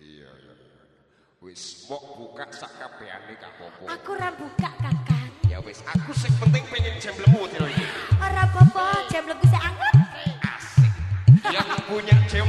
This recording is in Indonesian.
Iya, iya, iya. Wis mbok buka sak kabehane gak apa-apa. Aku ora buka, Kakang. Ya wis, aku sing penting pengen jam tiro iki. Ora apa-apa, jam legu sik anget. Asik. Yang punya jam